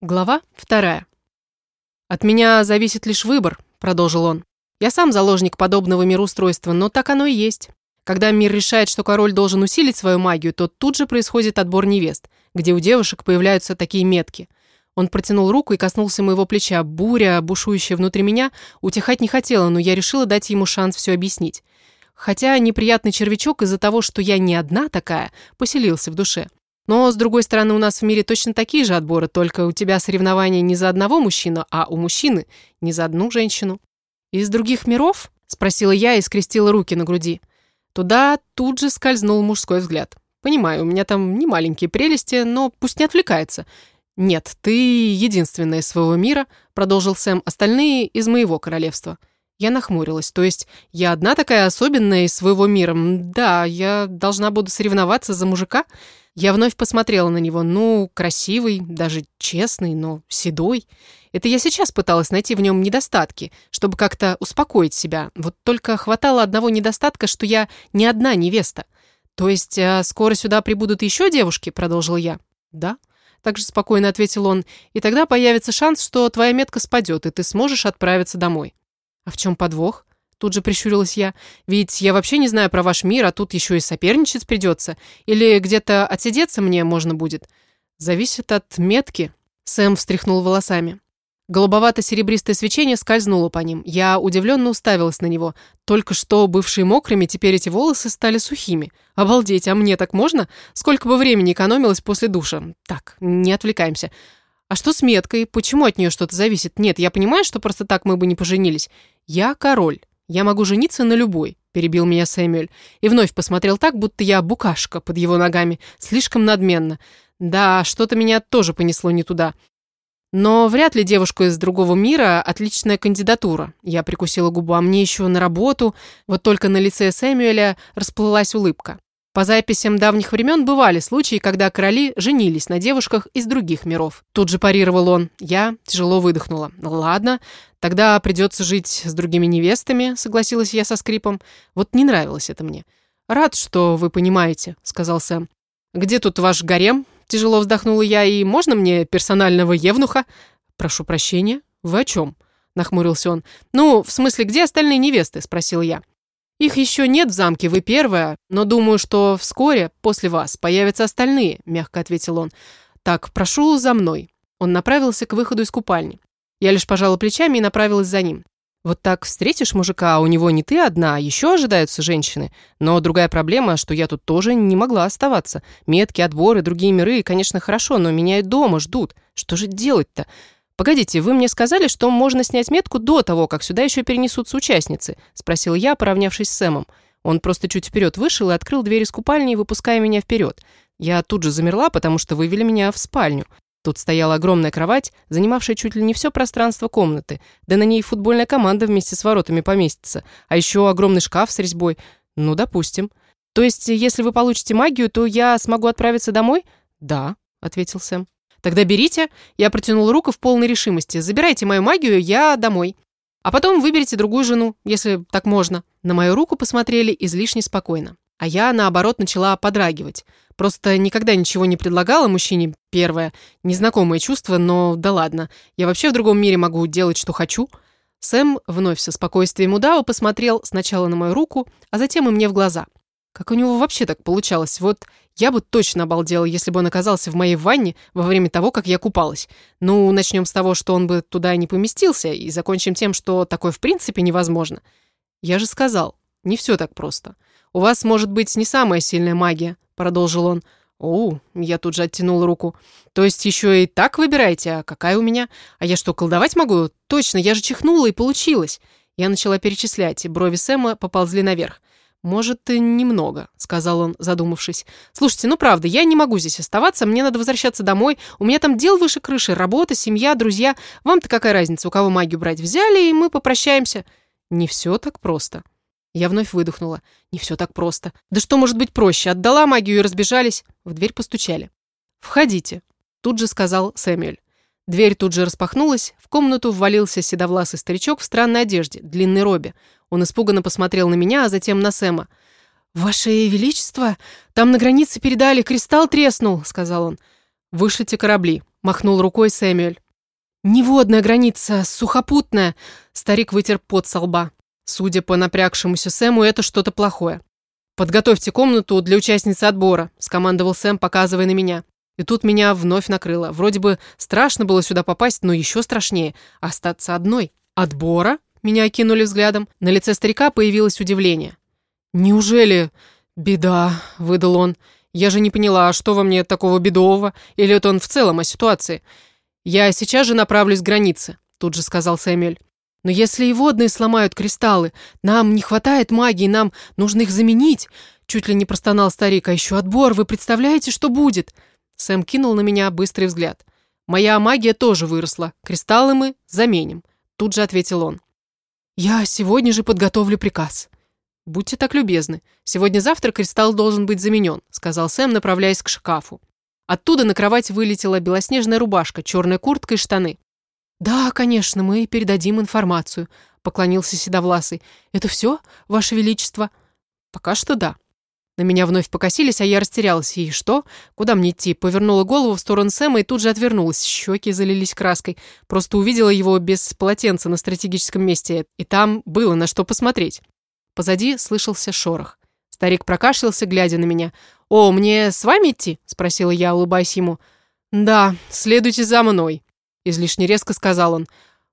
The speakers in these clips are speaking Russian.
Глава вторая. «От меня зависит лишь выбор», — продолжил он. «Я сам заложник подобного мироустройства, но так оно и есть. Когда мир решает, что король должен усилить свою магию, то тут же происходит отбор невест, где у девушек появляются такие метки. Он протянул руку и коснулся моего плеча. Буря, бушующая внутри меня, утихать не хотела, но я решила дать ему шанс все объяснить. Хотя неприятный червячок из-за того, что я не одна такая, поселился в душе. Но, с другой стороны, у нас в мире точно такие же отборы, только у тебя соревнования не за одного мужчину, а у мужчины не за одну женщину. «Из других миров?» – спросила я и скрестила руки на груди. Туда тут же скользнул мужской взгляд. «Понимаю, у меня там не маленькие прелести, но пусть не отвлекается». «Нет, ты единственная из своего мира», – продолжил Сэм, – «остальные из моего королевства». Я нахмурилась. То есть я одна такая особенная из своего мира? Да, я должна буду соревноваться за мужика? Я вновь посмотрела на него. Ну, красивый, даже честный, но седой. Это я сейчас пыталась найти в нем недостатки, чтобы как-то успокоить себя. Вот только хватало одного недостатка, что я не одна невеста. То есть а скоро сюда прибудут еще девушки, продолжил я. Да, также спокойно ответил он. И тогда появится шанс, что твоя метка спадет, и ты сможешь отправиться домой. А в чем подвох? Тут же прищурилась я. «Ведь я вообще не знаю про ваш мир, а тут еще и соперничать придется. Или где-то отсидеться мне можно будет?» «Зависит от метки», — Сэм встряхнул волосами. Голубовато-серебристое свечение скользнуло по ним. Я удивленно уставилась на него. Только что бывшие мокрыми, теперь эти волосы стали сухими. Обалдеть, а мне так можно? Сколько бы времени экономилось после душа? Так, не отвлекаемся. А что с меткой? Почему от нее что-то зависит? Нет, я понимаю, что просто так мы бы не поженились. Я король. «Я могу жениться на любой», — перебил меня Сэмюэль. И вновь посмотрел так, будто я букашка под его ногами. Слишком надменно. Да, что-то меня тоже понесло не туда. Но вряд ли девушка из другого мира – отличная кандидатура. Я прикусила губу, а мне еще на работу. Вот только на лице Сэмюэля расплылась улыбка. По записям давних времен бывали случаи, когда короли женились на девушках из других миров. Тут же парировал он. Я тяжело выдохнула. Ладно, тогда придется жить с другими невестами, согласилась я со скрипом. Вот не нравилось это мне. Рад, что вы понимаете, сказал Сэм. Где тут ваш гарем? Тяжело вздохнула я. И можно мне персонального евнуха? Прошу прощения. Вы о чем? Нахмурился он. Ну, в смысле, где остальные невесты? Спросил я. «Их еще нет в замке, вы первая, но думаю, что вскоре, после вас, появятся остальные», – мягко ответил он. «Так, прошу за мной». Он направился к выходу из купальни. Я лишь пожала плечами и направилась за ним. Вот так встретишь мужика, а у него не ты одна, а еще ожидаются женщины. Но другая проблема, что я тут тоже не могла оставаться. Метки, отборы, другие миры, конечно, хорошо, но меня и дома ждут. Что же делать-то? «Погодите, вы мне сказали, что можно снять метку до того, как сюда еще перенесутся участницы?» – спросил я, поравнявшись с Сэмом. Он просто чуть вперед вышел и открыл дверь из купальни, выпуская меня вперед. Я тут же замерла, потому что вывели меня в спальню. Тут стояла огромная кровать, занимавшая чуть ли не все пространство комнаты, да на ней футбольная команда вместе с воротами поместится, а еще огромный шкаф с резьбой. Ну, допустим. То есть, если вы получите магию, то я смогу отправиться домой? Да, ответил Сэм. «Тогда берите». Я протянул руку в полной решимости. «Забирайте мою магию, я домой. А потом выберите другую жену, если так можно». На мою руку посмотрели излишне спокойно. А я, наоборот, начала подрагивать. Просто никогда ничего не предлагала мужчине, первое, незнакомое чувство, но да ладно. Я вообще в другом мире могу делать, что хочу. Сэм вновь со спокойствием удава посмотрел сначала на мою руку, а затем и мне в глаза. Как у него вообще так получалось? Вот я бы точно обалдела, если бы он оказался в моей ванне во время того, как я купалась. Ну, начнем с того, что он бы туда не поместился, и закончим тем, что такое в принципе невозможно. Я же сказал, не все так просто. У вас может быть не самая сильная магия, продолжил он. «О, я тут же оттянул руку. То есть еще и так выбираете? А какая у меня? А я что, колдовать могу? Точно, я же чихнула и получилось». Я начала перечислять, и брови Сэма поползли наверх. «Может, и немного», — сказал он, задумавшись. «Слушайте, ну правда, я не могу здесь оставаться, мне надо возвращаться домой. У меня там дел выше крыши, работа, семья, друзья. Вам-то какая разница, у кого магию брать? Взяли, и мы попрощаемся». «Не все так просто». Я вновь выдохнула. «Не все так просто. Да что может быть проще? Отдала магию и разбежались». В дверь постучали. «Входите», — тут же сказал Сэмюэль. Дверь тут же распахнулась, в комнату ввалился седовласый старичок в странной одежде, длинной робе. Он испуганно посмотрел на меня, а затем на Сэма. «Ваше Величество, там на границе передали, кристалл треснул», — сказал он. «Вышлите корабли», махнул рукой Сэмюэль. «Не водная граница, сухопутная!» Старик вытер пот со лба. Судя по напрягшемуся Сэму, это что-то плохое. «Подготовьте комнату для участницы отбора», – скомандовал Сэм, показывая на меня. И тут меня вновь накрыло. Вроде бы страшно было сюда попасть, но еще страшнее – остаться одной. «Отбора?» – меня окинули взглядом. На лице старика появилось удивление. «Неужели...» «Беда», – выдал он. «Я же не поняла, что во мне такого бедового? Или это он в целом о ситуации?» «Я сейчас же направлюсь к границе», – тут же сказал Сэмюэль. «Но если и водные сломают кристаллы, нам не хватает магии, нам нужно их заменить», – чуть ли не простонал старик. «А еще отбор, вы представляете, что будет?» Сэм кинул на меня быстрый взгляд. «Моя магия тоже выросла. Кристаллы мы заменим», – тут же ответил он. «Я сегодня же подготовлю приказ». «Будьте так любезны. Сегодня-завтра кристалл должен быть заменен», – сказал Сэм, направляясь к шкафу. Оттуда на кровать вылетела белоснежная рубашка, черная куртка и штаны. «Да, конечно, мы передадим информацию», — поклонился Седовласый. «Это все, Ваше Величество?» «Пока что да». На меня вновь покосились, а я растерялась. И что? Куда мне идти? Повернула голову в сторону Сэма и тут же отвернулась. Щеки залились краской. Просто увидела его без полотенца на стратегическом месте. И там было на что посмотреть. Позади слышался шорох. Старик прокашлялся, глядя на меня. «О, мне с вами идти?» – спросила я, улыбаясь ему. «Да, следуйте за мной», – излишне резко сказал он.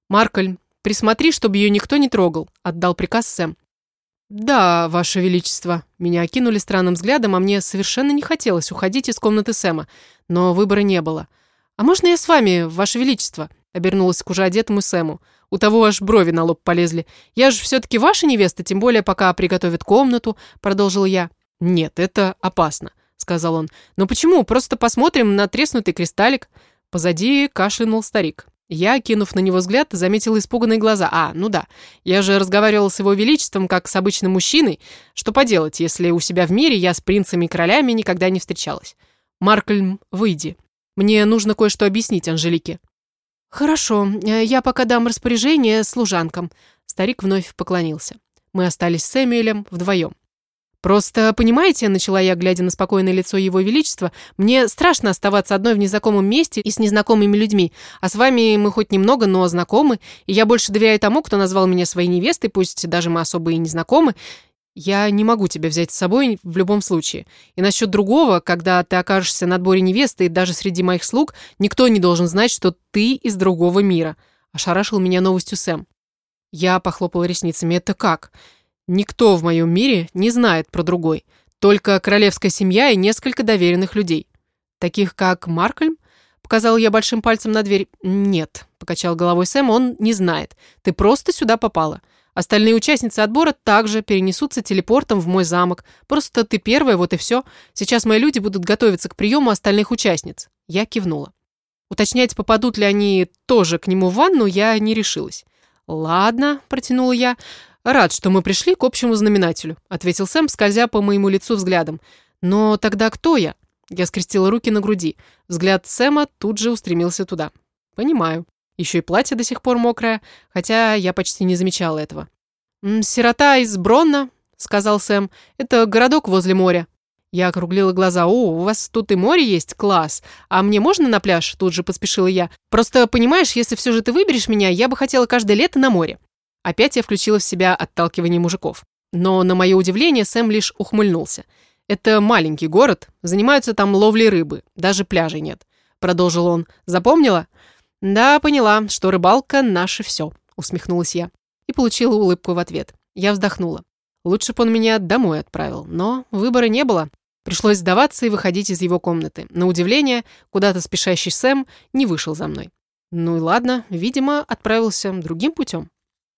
«Маркольм, присмотри, чтобы ее никто не трогал», – отдал приказ Сэм. «Да, Ваше Величество». Меня окинули странным взглядом, а мне совершенно не хотелось уходить из комнаты Сэма, но выбора не было. «А можно я с вами, Ваше Величество?» – обернулась к уже одетому Сэму. У того аж брови на лоб полезли. «Я же все-таки ваша невеста, тем более пока приготовят комнату», – продолжил я. «Нет, это опасно», — сказал он. «Но почему? Просто посмотрим на треснутый кристаллик». Позади кашлянул старик. Я, кинув на него взгляд, заметила испуганные глаза. А, ну да, я же разговаривала с его величеством, как с обычным мужчиной. Что поделать, если у себя в мире я с принцами и королями никогда не встречалась? Маркельм, выйди. Мне нужно кое-что объяснить Анжелике. Хорошо, я пока дам распоряжение служанкам. Старик вновь поклонился. Мы остались с Сэмюэлем вдвоем. «Просто, понимаете, — начала я, глядя на спокойное лицо его величества, — мне страшно оставаться одной в незнакомом месте и с незнакомыми людьми, а с вами мы хоть немного, но знакомы, и я больше доверяю тому, кто назвал меня своей невестой, пусть даже мы особо и не знакомы. Я не могу тебя взять с собой в любом случае. И насчет другого, когда ты окажешься на отборе невесты, и даже среди моих слуг, никто не должен знать, что ты из другого мира», — ошарашил меня новостью Сэм. Я похлопала ресницами. «Это как?» Никто в моем мире не знает про другой. Только королевская семья и несколько доверенных людей. Таких как Маркольм? Показал я большим пальцем на дверь. Нет, покачал головой Сэм, он не знает. Ты просто сюда попала. Остальные участницы отбора также перенесутся телепортом в мой замок. Просто ты первая, вот и все. Сейчас мои люди будут готовиться к приему остальных участниц. Я кивнула. Уточнять, попадут ли они тоже к нему в ванну, я не решилась. «Ладно», — протянула я, «Рад, что мы пришли к общему знаменателю», — ответил Сэм, скользя по моему лицу взглядом. «Но тогда кто я?» Я скрестила руки на груди. Взгляд Сэма тут же устремился туда. «Понимаю. Еще и платье до сих пор мокрое, хотя я почти не замечала этого». «Сирота из Бронна», — сказал Сэм. «Это городок возле моря». Я округлила глаза. «О, у вас тут и море есть? Класс! А мне можно на пляж?» Тут же поспешила я. «Просто, понимаешь, если все же ты выберешь меня, я бы хотела каждое лето на море». Опять я включила в себя отталкивание мужиков. Но, на мое удивление, Сэм лишь ухмыльнулся. «Это маленький город, занимаются там ловлей рыбы, даже пляжей нет», — продолжил он. «Запомнила?» «Да, поняла, что рыбалка — наше все», — усмехнулась я. И получила улыбку в ответ. Я вздохнула. Лучше бы он меня домой отправил, но выбора не было. Пришлось сдаваться и выходить из его комнаты. На удивление, куда-то спешащий Сэм не вышел за мной. Ну и ладно, видимо, отправился другим путем.